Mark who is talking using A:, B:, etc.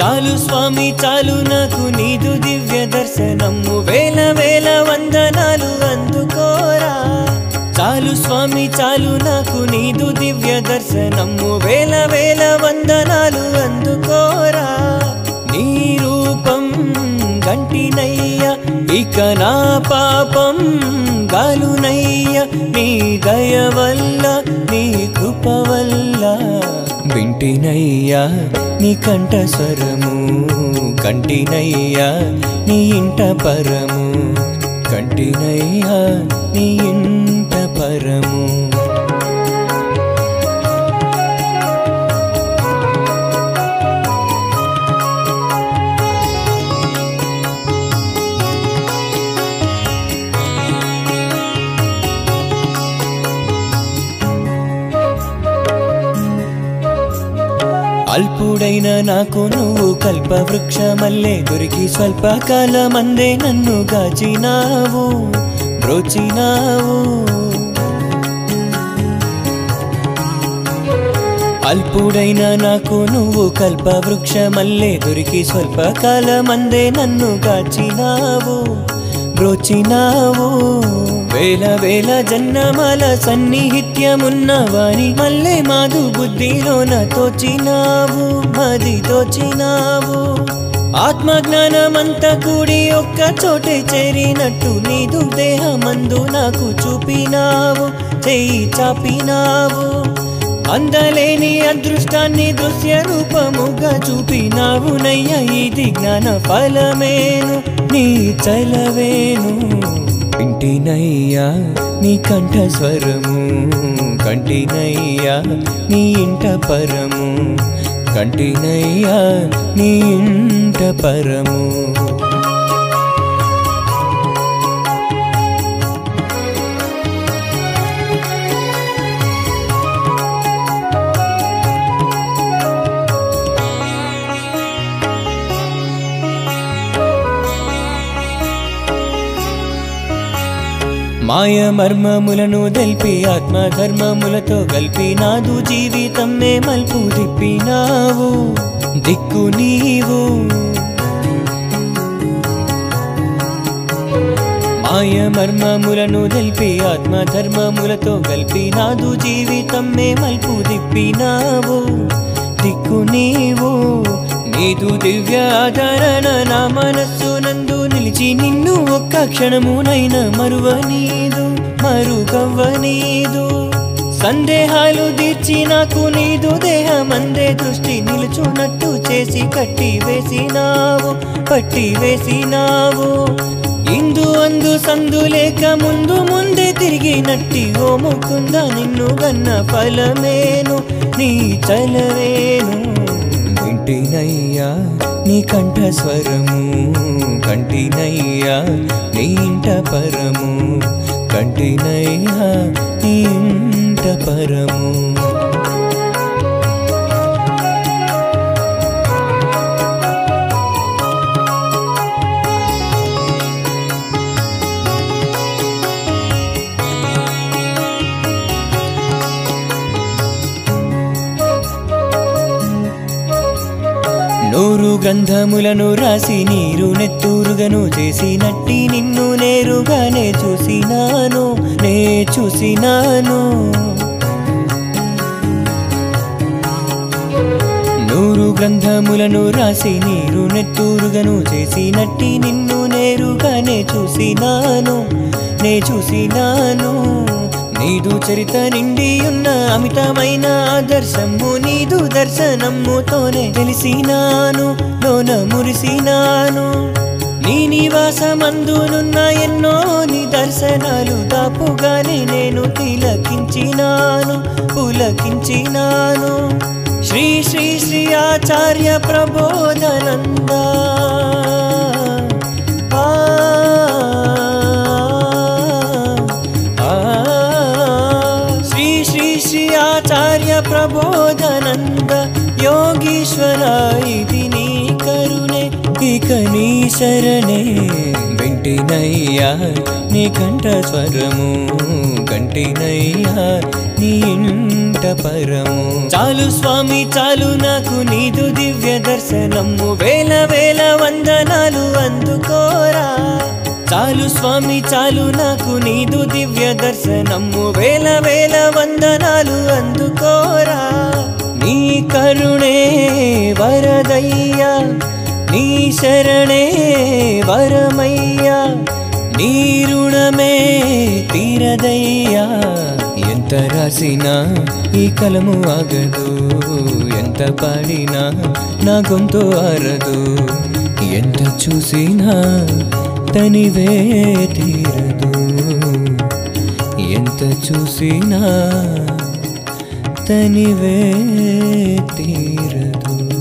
A: చాలు స్వామి చాలు నాకు నీదు దివ్య దర్శనము. దర్శనము వేల వేల వందనాలు అందుకోరా. నీ రూపం గంటినయ్య ఇక నా పాపం గాలునయ్య. నీ దయ వల్ల నీ కృప వల్ల వింటినయ్యా నీ కంట స్వరము కంటినయ్యా నీ ఇంట పరము కంటినయ్యా నీ ఇంట పరము అల్పుడైన నాకు నువ్వు కల్పవృక్షమల్లే దొరికి స్వల్ప కాలమందే నన్ను గాచినావు బ్రోచినావు. అల్పుడైన నాకు నువ్వు కల్పవృక్షమల్లే దొరికి స్వల్ప కాలమందే నన్ను గాచినావు బ్రోచినావు. వేల వేల జన్మల సన్నిహిత్యమున్న వారి మల్లె మాధు బుద్ధిలోన తోచినావు మది తోచినావు. ఆత్మజ్ఞానమంత కూడి ఒక్క చోటే చేరినట్టు నీదు దేహమందు నాకు చూపినావు చెయ్యి చాపినావు. అందలేని అదృష్టాన్ని దృశ్య రూపముగా చూపినావు నయ్య ఇది జ్ఞాన ఫలమేను నీ చలవేను. ఇంటినయ్యా నీ కంఠ స్వరము కంటినయ్యా నీ ఇంట పరము. కంటినయ్యా నీ ఇంట పరము. మాయ మర్మములను తెల్పి ఆత్మధర్మములతో కలిపి నాదు జీవితం జీవితమే మల్పు తిప్పినావు దిక్కు నీవు. మాయ మర్మములను తెల్పి ఆత్మధర్మములతో కలిపి నాదు జీవితం మే మల్పు తిప్పినావు దిక్కు నీవు. నీదు దివ్యాధరణ నా మనస్సు నందు నిన్ను ఒక్క క్షణమునైన మరువనీదు మరుగవ్వనీదు. సందేహాలు తీర్చి నాకు నీదు దేహమందే దృష్టి నిలుచున్నట్టు చేసి కట్టి వేసినావు పట్టి వేసినావు ఇందు అందు సందు లేక ముందు ముందే తిరిగినట్టి ఓ ముకుంద నిన్ను గన్న ఫలమేను నీ చలవేను. వింటినయ్యా నీ కంఠస్వరము కంటినయ్యా నీ ఇంట పరము కంటినయ్యా నీ ఇంట పరము. నూరు గ్రంథములను రాసి నీరు నెత్తూరుగను చేసినట్టి నిన్ను నేరుగానే చూసినాను నే చూసినాను. నూరు గ్రంథములను రాసి నీరు నెత్తూరుగను చేసినట్టి నిన్ను నేరుగానే చూసినాను నే చూసినాను. నీదు చరిత నిండి ఉన్న అమితమైన ఆదర్శము నీదు దర్శనముతోనే తెలిసినాను లోన మురిసినాను. నీ నివాసమందునున్న ఎన్నో నీ దర్శనాలు దాపుగానే నేను తిలకించినాను పులకించినాను. శ్రీ శ్రీ శ్రీ ఆచార్య ప్రబోధనంద యోగీశ్వర ఇది నీ కరుణే ఇక నీ శరణే వెంటినయ్యా నీ కంఠ స్వరము కంటినయ్యా నీ ఇంట పరము చాలు స్వామి చాలు నాకు నీదు దివ్య దర్శనము వేల వేల వందనాలు అందుకోరా చాలు స్వామి చాలు నాకు నీదు దివ్య దర్శనము వేల వేల వందనాలు అందుకోరా కరుణే వరదయ్యా నీ శరణే వరమయ్యా నీ రుణమే తీరదయ్యా. ఎంత రాసినా ఈ కలము ఆగదు ఎంత పాడినా నా గొంతు ఆరదు. ఎంత చూసినా తనివే తీరదు. ఎంత చూసినా तनिवे निवे